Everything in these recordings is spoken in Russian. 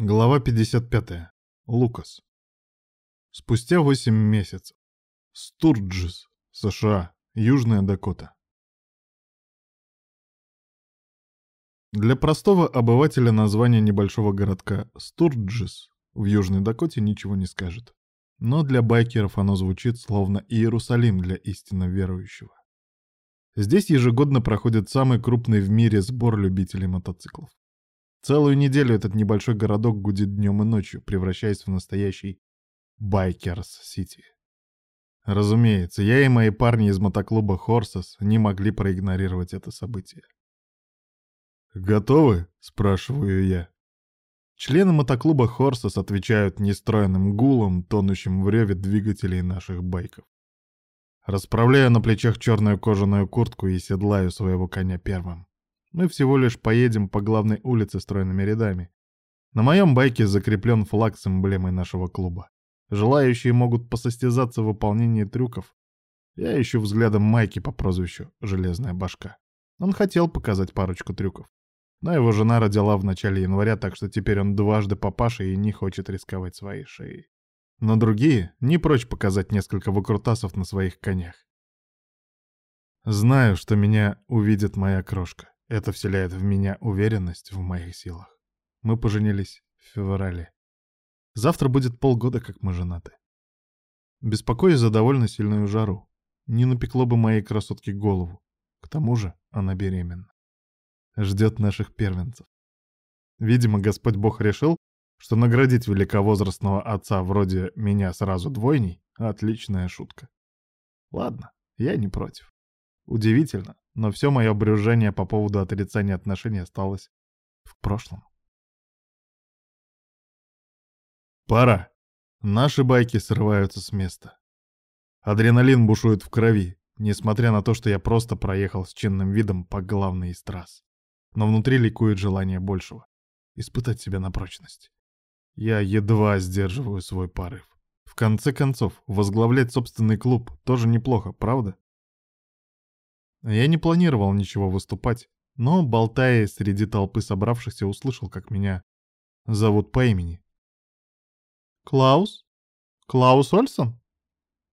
Глава 55. Лукас. Спустя 8 месяцев. Стурджис, США, Южная Дакота. Для простого обывателя название небольшого городка Стурджис в Южной Дакоте ничего не скажет. Но для байкеров оно звучит словно Иерусалим для истинно верующего. Здесь ежегодно проходит самый крупный в мире сбор любителей мотоциклов. Целую неделю этот небольшой городок гудит днем и ночью, превращаясь в настоящий Байкерс-Сити. Разумеется, я и мои парни из мотоклуба Хорсес не могли проигнорировать это событие. «Готовы?» — спрашиваю я. Члены мотоклуба Хорсес отвечают нестройным гулом, тонущим в реве двигателей наших байков. Расправляю на плечах черную кожаную куртку и седлаю своего коня первым. Мы всего лишь поедем по главной улице стройными рядами. На моем байке закреплен флаг с эмблемой нашего клуба. Желающие могут посостязаться в выполнении трюков. Я ищу взглядом Майки по прозвищу «Железная башка». Он хотел показать парочку трюков. Но его жена родила в начале января, так что теперь он дважды папаша и не хочет рисковать своей шеей. Но другие не прочь показать несколько выкрутасов на своих конях. Знаю, что меня увидит моя крошка. Это вселяет в меня уверенность в моих силах. Мы поженились в феврале. Завтра будет полгода, как мы женаты. Беспокоюсь за довольно сильную жару. Не напекло бы моей красотке голову. К тому же она беременна. Ждет наших первенцев. Видимо, Господь Бог решил, что наградить великовозрастного отца вроде меня сразу двойней — отличная шутка. Ладно, я не против. Удивительно, но все мое брюзжание по поводу отрицания отношений осталось в прошлом. Пора. Наши байки срываются с места. Адреналин бушует в крови, несмотря на то, что я просто проехал с чинным видом по главной из трасс. Но внутри ликует желание большего — испытать себя на прочность. Я едва сдерживаю свой порыв. В конце концов, возглавлять собственный клуб тоже неплохо, правда? Я не планировал ничего выступать, но, болтая среди толпы собравшихся, услышал, как меня зовут по имени. «Клаус? Клаус Ольсон?»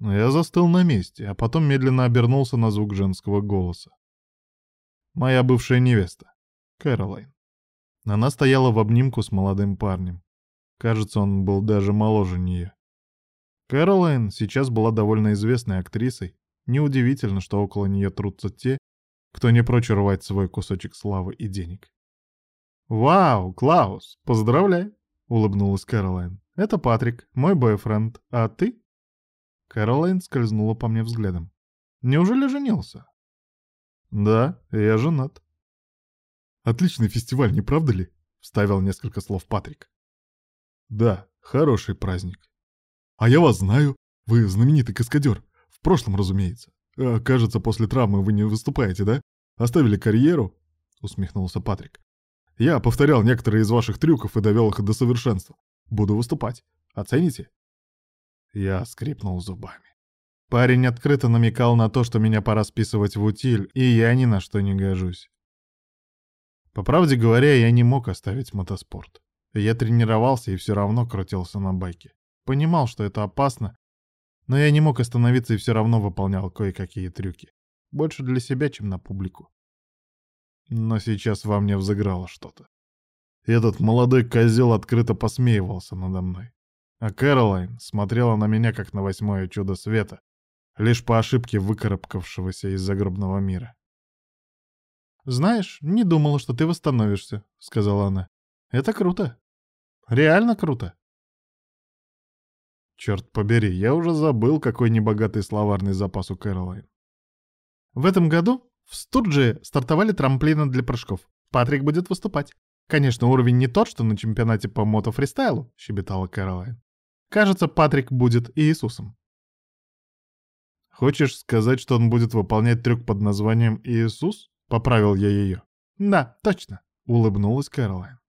Я застыл на месте, а потом медленно обернулся на звук женского голоса. Моя бывшая невеста, Кэролайн. Она стояла в обнимку с молодым парнем. Кажется, он был даже моложе нее. Кэролайн сейчас была довольно известной актрисой, Неудивительно, что около нее трутся те, кто не прочь рвать свой кусочек славы и денег. «Вау, Клаус, поздравляю!» — улыбнулась Кэролайн. «Это Патрик, мой бойфренд. А ты?» Кэролайн скользнула по мне взглядом. «Неужели женился?» «Да, я женат». «Отличный фестиваль, не правда ли?» — вставил несколько слов Патрик. «Да, хороший праздник». «А я вас знаю. Вы знаменитый каскадер прошлом, разумеется. А, кажется, после травмы вы не выступаете, да? Оставили карьеру?» — усмехнулся Патрик. «Я повторял некоторые из ваших трюков и довел их до совершенства. Буду выступать. Оцените?» Я скрипнул зубами. Парень открыто намекал на то, что меня пора списывать в утиль, и я ни на что не гожусь. По правде говоря, я не мог оставить мотоспорт. Я тренировался и все равно крутился на байке. Понимал, что это опасно, но я не мог остановиться и все равно выполнял кое-какие трюки. Больше для себя, чем на публику. Но сейчас во мне взыграло что-то. Этот молодой козел открыто посмеивался надо мной. А Кэролайн смотрела на меня, как на восьмое чудо света, лишь по ошибке выкарабкавшегося из загробного мира. «Знаешь, не думала, что ты восстановишься», — сказала она. «Это круто. Реально круто». Черт побери, я уже забыл, какой небогатый словарный запас у Кэролайн. В этом году в Стурджи стартовали трамплины для прыжков. Патрик будет выступать. Конечно, уровень не тот, что на чемпионате по мотофристайлу, щебетала Кэролайн. Кажется, Патрик будет Иисусом. Хочешь сказать, что он будет выполнять трюк под названием Иисус? Поправил я ее. Да, точно, улыбнулась Кэролайн.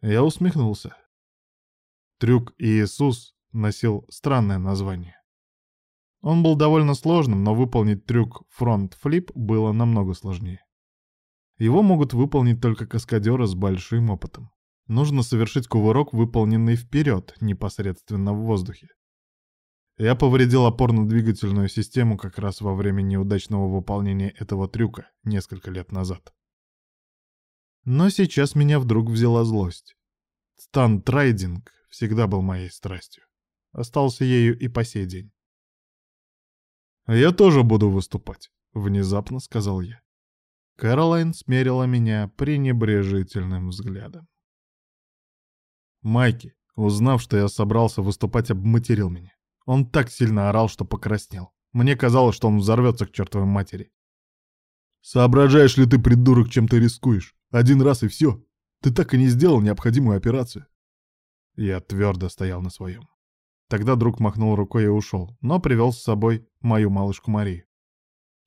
Я усмехнулся. Трюк Иисус носил странное название. Он был довольно сложным, но выполнить трюк фронт-флип было намного сложнее. Его могут выполнить только каскадеры с большим опытом. Нужно совершить кувырок, выполненный вперед, непосредственно в воздухе. Я повредил опорно-двигательную систему как раз во время неудачного выполнения этого трюка несколько лет назад. Но сейчас меня вдруг взяла злость. Стан-трайдинг всегда был моей страстью. Остался ею и по сей день. «Я тоже буду выступать», — внезапно сказал я. Кэролайн смерила меня пренебрежительным взглядом. Майки, узнав, что я собрался выступать, обматерил меня. Он так сильно орал, что покраснел. Мне казалось, что он взорвется к чертовой матери. «Соображаешь ли ты, придурок, чем ты рискуешь? Один раз и все. Ты так и не сделал необходимую операцию». Я твердо стоял на своем. Тогда друг махнул рукой и ушел, но привел с собой мою малышку Марию.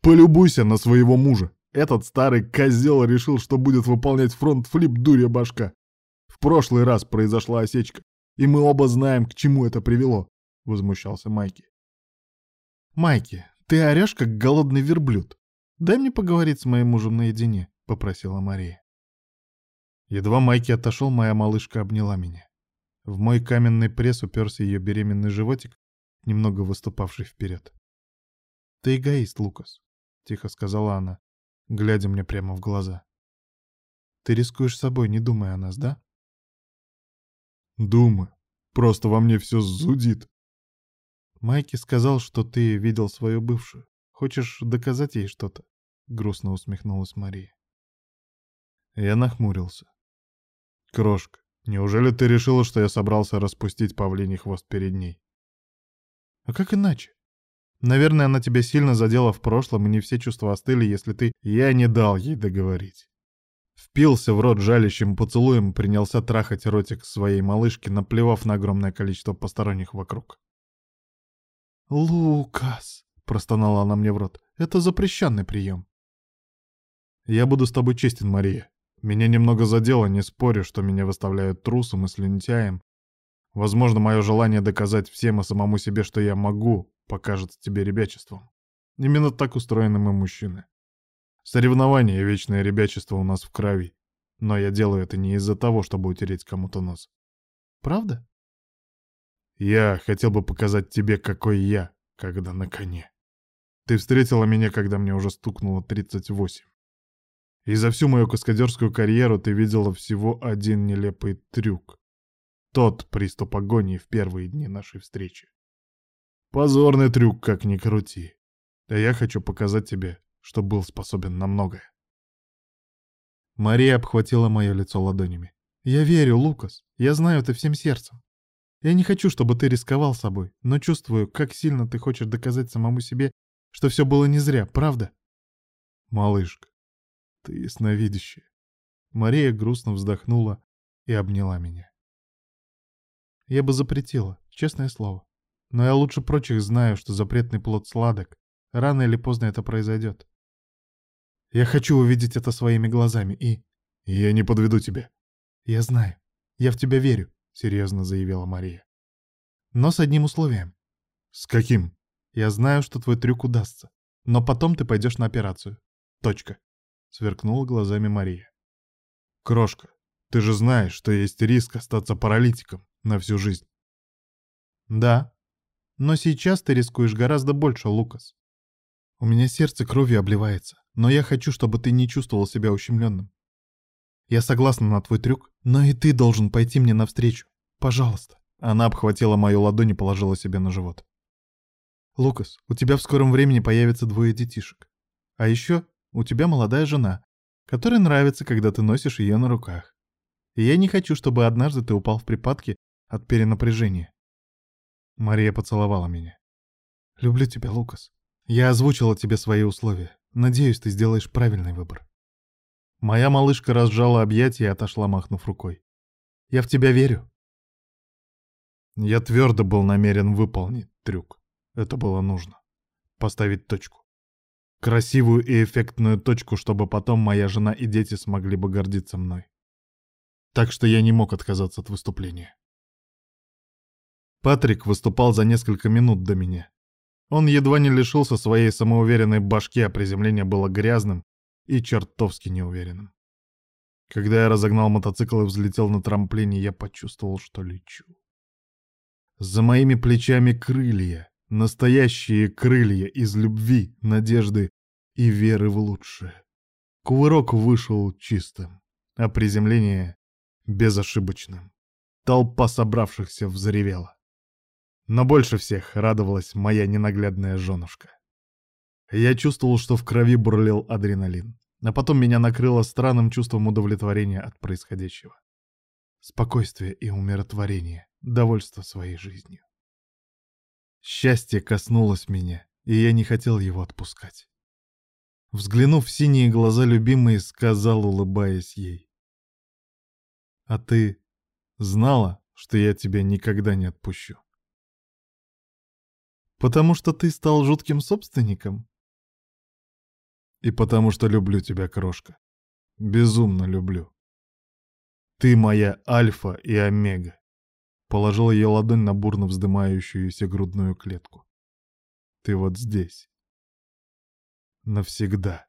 «Полюбуйся на своего мужа! Этот старый козел решил, что будет выполнять фронт-флип дурья башка. В прошлый раз произошла осечка, и мы оба знаем, к чему это привело», — возмущался Майки. «Майки, ты орешь, как голодный верблюд. Дай мне поговорить с моим мужем наедине», — попросила Мария. Едва Майки отошел, моя малышка обняла меня. В мой каменный пресс уперся ее беременный животик, немного выступавший вперед. «Ты эгоист, Лукас», — тихо сказала она, глядя мне прямо в глаза. «Ты рискуешь собой, не думая о нас, да?» «Думаю. Просто во мне все зудит». «Майки сказал, что ты видел свою бывшую. Хочешь доказать ей что-то?» — грустно усмехнулась Мария. Я нахмурился. «Крошка, Неужели ты решила, что я собрался распустить павлиний хвост перед ней? А как иначе? Наверное, она тебя сильно задела в прошлом, и не все чувства остыли, если ты... Я не дал ей договорить. Впился в рот жалящим поцелуем, принялся трахать ротик своей малышки, наплевав на огромное количество посторонних вокруг. «Лукас!» — простонала она мне в рот. «Это запрещенный прием». «Я буду с тобой честен, Мария. Меня немного задело, не спорю, что меня выставляют трусом и слюнтяем. Возможно, мое желание доказать всем и самому себе, что я могу, покажется тебе ребячеством. Именно так устроены мы мужчины. Соревнования и вечное ребячество у нас в крови. Но я делаю это не из-за того, чтобы утереть кому-то нос. Правда? Я хотел бы показать тебе, какой я, когда на коне. Ты встретила меня, когда мне уже стукнуло 38. И за всю мою каскадерскую карьеру ты видела всего один нелепый трюк. Тот приступ агонии в первые дни нашей встречи. Позорный трюк, как ни крути. А я хочу показать тебе, что был способен на многое. Мария обхватила мое лицо ладонями. «Я верю, Лукас. Я знаю это всем сердцем. Я не хочу, чтобы ты рисковал собой, но чувствую, как сильно ты хочешь доказать самому себе, что все было не зря, правда?» «Малышка, ты ясновидящая. Мария грустно вздохнула и обняла меня. Я бы запретила, честное слово. Но я лучше прочих знаю, что запретный плод сладок. Рано или поздно это произойдет. Я хочу увидеть это своими глазами и... Я не подведу тебя. Я знаю. Я в тебя верю, серьезно заявила Мария. Но с одним условием. С каким? Я знаю, что твой трюк удастся. Но потом ты пойдешь на операцию. Точка сверкнула глазами Мария. «Крошка, ты же знаешь, что есть риск остаться паралитиком на всю жизнь». «Да, но сейчас ты рискуешь гораздо больше, Лукас. У меня сердце кровью обливается, но я хочу, чтобы ты не чувствовал себя ущемленным. Я согласна на твой трюк, но и ты должен пойти мне навстречу. Пожалуйста». Она обхватила мою ладонь и положила себе на живот. «Лукас, у тебя в скором времени появится двое детишек. А еще у тебя молодая жена, которой нравится, когда ты носишь ее на руках. И я не хочу, чтобы однажды ты упал в припадки от перенапряжения. Мария поцеловала меня. Люблю тебя, Лукас. Я озвучила тебе свои условия. Надеюсь, ты сделаешь правильный выбор. Моя малышка разжала объятия и отошла, махнув рукой. Я в тебя верю. Я твердо был намерен выполнить трюк. Это было нужно. Поставить точку. Красивую и эффектную точку, чтобы потом моя жена и дети смогли бы гордиться мной. Так что я не мог отказаться от выступления. Патрик выступал за несколько минут до меня. Он едва не лишился своей самоуверенной башки, а приземление было грязным и чертовски неуверенным. Когда я разогнал мотоцикл и взлетел на трамплине, я почувствовал, что лечу. За моими плечами крылья, настоящие крылья из любви, надежды и веры в лучшее. Кувырок вышел чистым, а приземление — безошибочным. Толпа собравшихся взревела. Но больше всех радовалась моя ненаглядная женушка. Я чувствовал, что в крови бурлил адреналин, а потом меня накрыло странным чувством удовлетворения от происходящего. Спокойствие и умиротворение, довольство своей жизнью. Счастье коснулось меня, и я не хотел его отпускать. Взглянув в синие глаза любимой, сказал, улыбаясь ей. «А ты знала, что я тебя никогда не отпущу?» «Потому что ты стал жутким собственником?» «И потому что люблю тебя, крошка. Безумно люблю. Ты моя альфа и омега. Положил ее ладонь на бурно вздымающуюся грудную клетку. Ты вот здесь. Навсегда.